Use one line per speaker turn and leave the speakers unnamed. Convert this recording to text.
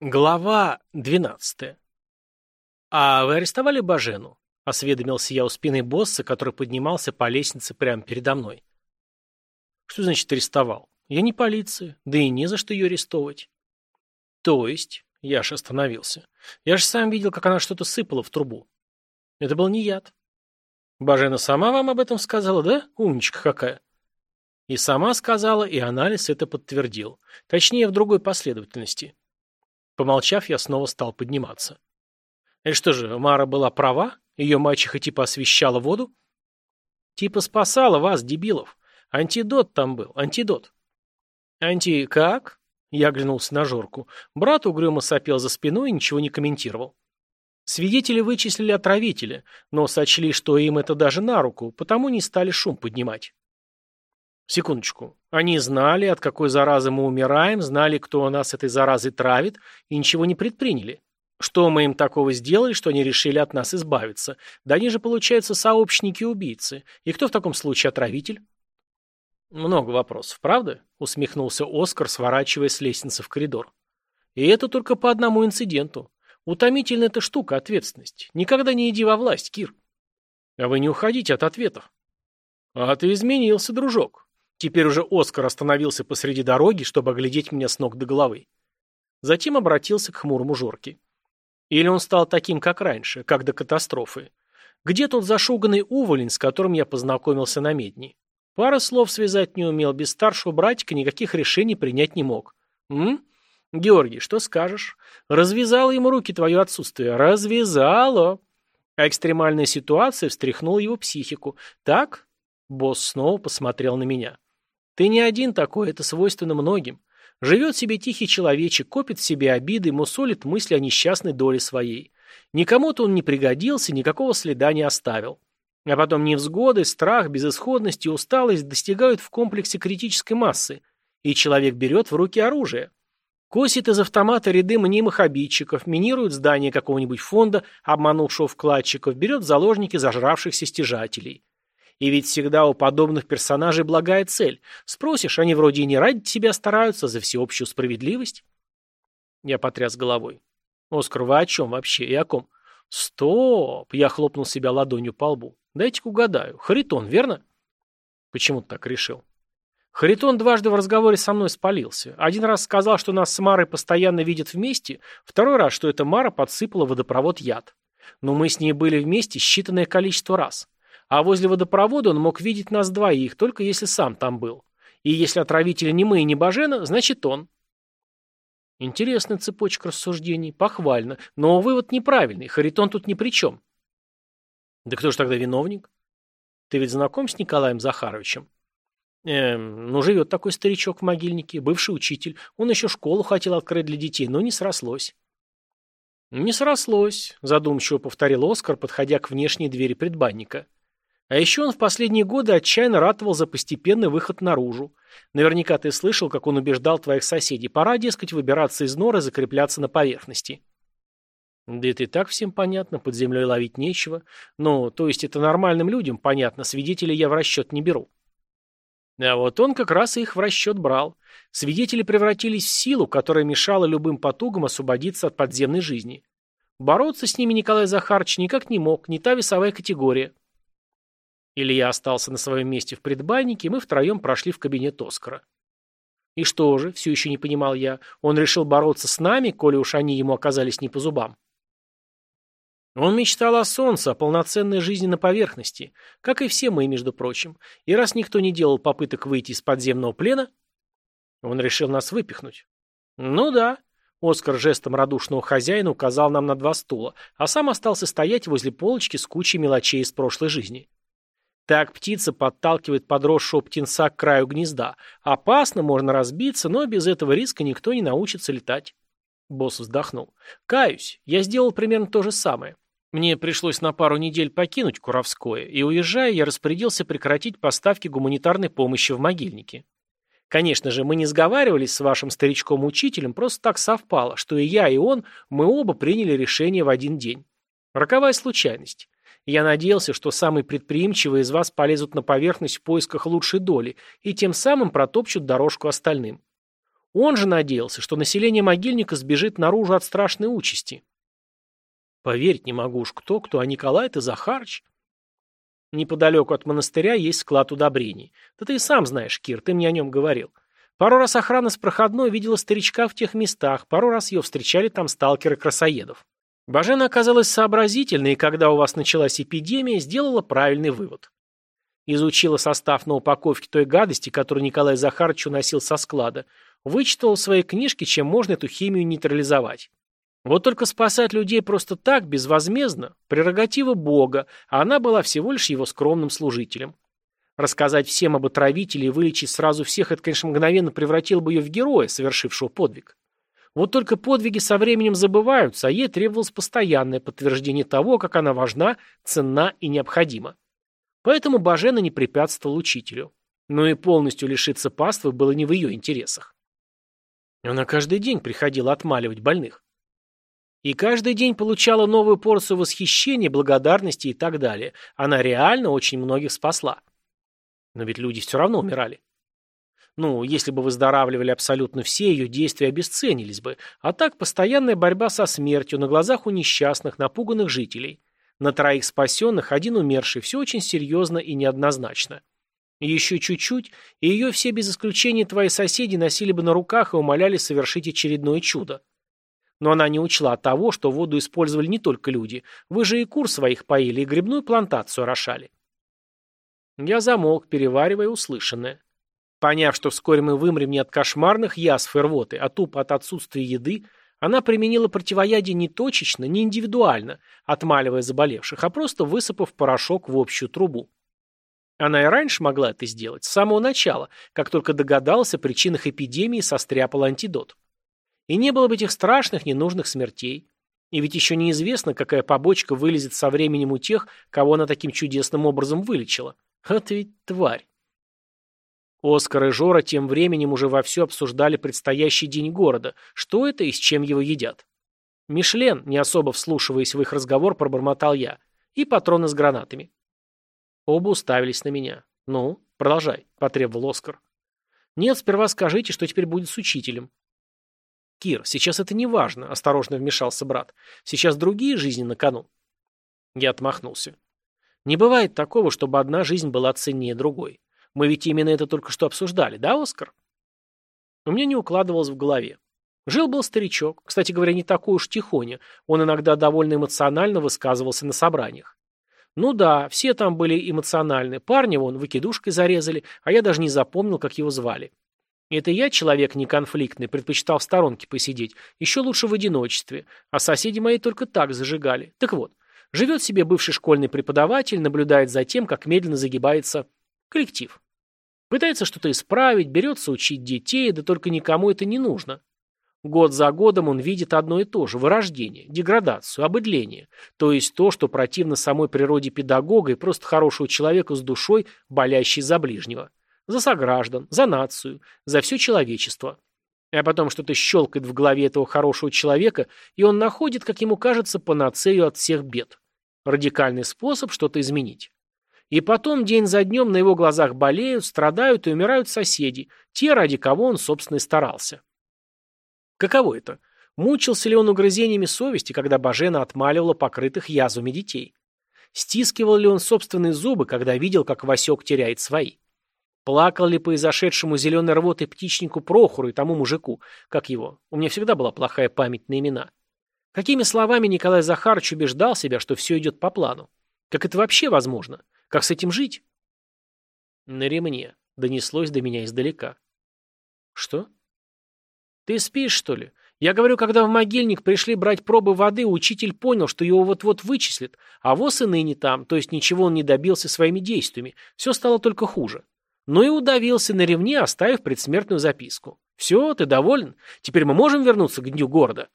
Глава двенадцатая. «А вы арестовали Бажену?» — осведомился я у спины босса, который поднимался по лестнице прямо передо мной. «Что значит арестовал? Я не полиция, да и не за что ее арестовывать». «То есть?» — я аж остановился. «Я же сам видел, как она что-то сыпала в трубу. Это был не яд». «Бажена сама вам об этом сказала, да? Умничка какая». И сама сказала, и анализ это подтвердил. Точнее, в другой последовательности. Помолчав, я снова стал подниматься. И что же, Мара была права? Ее мачеха типа освещала воду? Типа спасала вас, дебилов. Антидот там был, антидот. Анти как? Я оглянулся на Жорку. Брат угрюмо сопел за спиной и ничего не комментировал. Свидетели вычислили отравителя, но сочли, что им это даже на руку, потому не стали шум поднимать. Секундочку. Они знали, от какой заразы мы умираем, знали, кто нас этой заразой травит, и ничего не предприняли. Что мы им такого сделали, что они решили от нас избавиться? Да они же, получается, сообщники-убийцы. И кто в таком случае отравитель? Много вопросов, правда? Усмехнулся Оскар, сворачивая с лестницы в коридор. И это только по одному инциденту. Утомительная эта штука, ответственность. Никогда не иди во власть, Кир. А вы не уходите от ответов. А ты изменился, дружок. Теперь уже Оскар остановился посреди дороги, чтобы оглядеть меня с ног до головы. Затем обратился к хмурому Жорке. Или он стал таким, как раньше, как до катастрофы? Где тот зашуганный уволень, с которым я познакомился на медне? Пара слов связать не умел, без старшего братика никаких решений принять не мог. М? Георгий, что скажешь? Развязало ему руки твое отсутствие. Развязало. А экстремальная ситуация встряхнула его психику. Так? Босс снова посмотрел на меня. Ты не один такой, это свойственно многим. Живет себе тихий человечек, копит в себе обиды, мусолит мысли о несчастной доле своей. Никому-то он не пригодился, никакого следа не оставил. А потом невзгоды, страх, безысходность и усталость достигают в комплексе критической массы, и человек берет в руки оружие. Косит из автомата ряды мнимых обидчиков, минирует здание какого-нибудь фонда, обманувшего вкладчиков, берет в заложники зажравшихся стяжателей. И ведь всегда у подобных персонажей благая цель. Спросишь, они вроде и не ради тебя стараются, за всеобщую справедливость. Я потряс головой. Оскар, вы о чем вообще и о ком? Стоп! Я хлопнул себя ладонью по лбу. Дайте-ка угадаю. Харитон, верно? Почему ты так решил? Харитон дважды в разговоре со мной спалился. Один раз сказал, что нас с Марой постоянно видят вместе, второй раз, что эта Мара подсыпала водопровод яд. Но мы с ней были вместе считанное количество раз. А возле водопровода он мог видеть нас двоих, только если сам там был. И если отравитель не мы и не Бажена, значит он. Интересная цепочка рассуждений, похвально. Но вывод неправильный, Харитон тут ни при чем. Да кто же тогда виновник? Ты ведь знаком с Николаем Захаровичем? Эм, ну живет такой старичок в могильнике, бывший учитель. Он еще школу хотел открыть для детей, но не срослось. Не срослось, задумчиво повторил Оскар, подходя к внешней двери предбанника. А еще он в последние годы отчаянно ратовал за постепенный выход наружу. Наверняка ты слышал, как он убеждал твоих соседей. Пора, дескать, выбираться из норы, закрепляться на поверхности. Да это и так всем понятно, под землей ловить нечего. Ну, то есть это нормальным людям понятно, свидетелей я в расчет не беру. А вот он как раз их в расчет брал. Свидетели превратились в силу, которая мешала любым потугам освободиться от подземной жизни. Бороться с ними Николай Захарович никак не мог, не та весовая категория. Илья остался на своем месте в предбаннике, и мы втроем прошли в кабинет Оскара. И что же, все еще не понимал я, он решил бороться с нами, коли уж они ему оказались не по зубам. Он мечтал о солнце, о полноценной жизни на поверхности, как и все мы, между прочим. И раз никто не делал попыток выйти из подземного плена, он решил нас выпихнуть. Ну да. Оскар жестом радушного хозяина указал нам на два стула, а сам остался стоять возле полочки с кучей мелочей из прошлой жизни. Так птица подталкивает подросшего птенца к краю гнезда. Опасно, можно разбиться, но без этого риска никто не научится летать. Босс вздохнул. Каюсь, я сделал примерно то же самое. Мне пришлось на пару недель покинуть Куровское, и, уезжая, я распорядился прекратить поставки гуманитарной помощи в могильнике. Конечно же, мы не сговаривались с вашим старичком-учителем, просто так совпало, что и я, и он, мы оба приняли решение в один день. Роковая случайность. Я надеялся, что самые предприимчивые из вас полезут на поверхность в поисках лучшей доли и тем самым протопчут дорожку остальным. Он же надеялся, что население могильника сбежит наружу от страшной участи. Поверить не могу уж кто, кто, а Николай-то Захарыч. Неподалеку от монастыря есть склад удобрений. Да ты и сам знаешь, Кир, ты мне о нем говорил. Пару раз охрана с проходной видела старичка в тех местах, пару раз ее встречали там сталкеры-красоедов. Бажена оказалась сообразительной, и когда у вас началась эпидемия, сделала правильный вывод. Изучила состав на упаковке той гадости, которую Николай Захарович уносил со склада, вычитала в своей книжке, чем можно эту химию нейтрализовать. Вот только спасать людей просто так, безвозмездно, прерогатива Бога, а она была всего лишь его скромным служителем. Рассказать всем об отравителе и вылечить сразу всех, это, конечно, мгновенно превратило бы ее в героя, совершившего подвиг. Вот только подвиги со временем забываются, а ей требовалось постоянное подтверждение того, как она важна, ценна и необходима. Поэтому Бажена не препятствовал учителю. Но и полностью лишиться паствы было не в ее интересах. Она каждый день приходила отмаливать больных. И каждый день получала новую порцию восхищения, благодарности и так далее. Она реально очень многих спасла. Но ведь люди все равно умирали. Ну, если бы выздоравливали абсолютно все, ее действия обесценились бы. А так постоянная борьба со смертью на глазах у несчастных, напуганных жителей. На троих спасенных один умерший. Все очень серьезно и неоднозначно. еще чуть-чуть, и ее все без исключения твои соседи носили бы на руках и умоляли совершить очередное чудо. Но она не учла того, что воду использовали не только люди. Вы же и кур своих поили, и грибную плантацию орошали. Я замолк, переваривая услышанное. Поняв, что вскоре мы вымрем не от кошмарных язв и рвоты, а тупо от отсутствия еды, она применила противоядие не точечно, не индивидуально, отмаливая заболевших, а просто высыпав порошок в общую трубу. Она и раньше могла это сделать, с самого начала, как только догадалась о причинах эпидемии и состряпала антидот. И не было бы этих страшных ненужных смертей. И ведь еще неизвестно, какая побочка вылезет со временем у тех, кого она таким чудесным образом вылечила. Это ведь тварь. Оскар и Жора тем временем уже вовсю обсуждали предстоящий день города, что это и с чем его едят. Мишлен, не особо вслушиваясь в их разговор, пробормотал я. И патроны с гранатами. Оба уставились на меня. «Ну, продолжай», — потребовал Оскар. «Нет, сперва скажите, что теперь будет с учителем». «Кир, сейчас это не важно», — осторожно вмешался брат. «Сейчас другие жизни на кону». Я отмахнулся. «Не бывает такого, чтобы одна жизнь была ценнее другой. Мы ведь именно это только что обсуждали, да, Оскар?» У меня не укладывалось в голове. Жил-был старичок, кстати говоря, не такой уж тихоня, он иногда довольно эмоционально высказывался на собраниях. Ну да, все там были эмоциональны, парня вон выкидушкой зарезали, а я даже не запомнил, как его звали. Это я, человек неконфликтный, предпочитал в сторонке посидеть, еще лучше в одиночестве, а соседи мои только так зажигали. Так вот, живет себе бывший школьный преподаватель, наблюдает за тем, как медленно загибается коллектив. Пытается что-то исправить, берется учить детей, да только никому это не нужно. Год за годом он видит одно и то же – вырождение, деградацию, обыдление, то есть то, что противно самой природе педагога и просто хорошего человека с душой, болящей за ближнего за сограждан, за нацию, за все человечество. А потом что-то щелкает в голове этого хорошего человека, и он находит, как ему кажется, панацею от всех бед. Радикальный способ что-то изменить. И потом день за днем на его глазах болеют, страдают и умирают соседи, те, ради кого он, собственно, и старался. Каково это? Мучился ли он угрызениями совести, когда Бажена отмаливала покрытых язвами детей? Стискивал ли он собственные зубы, когда видел, как Васек теряет свои? Плакал ли по изошедшему зеленой рвотой птичнику Прохору и тому мужику, как его? У меня всегда была плохая память на имена. Какими словами Николай Захарович убеждал себя, что все идет по плану? Как это вообще возможно? Как с этим жить? На ремне. Донеслось до меня издалека. Что? Ты спишь, что ли? Я говорю, когда в могильник пришли брать пробы воды, учитель понял, что его вот-вот вычислят, а воз и ныне там, то есть ничего он не добился своими действиями. Все стало только хуже но и удавился на ревне, оставив предсмертную записку. «Все, ты доволен? Теперь мы можем вернуться к дню города?»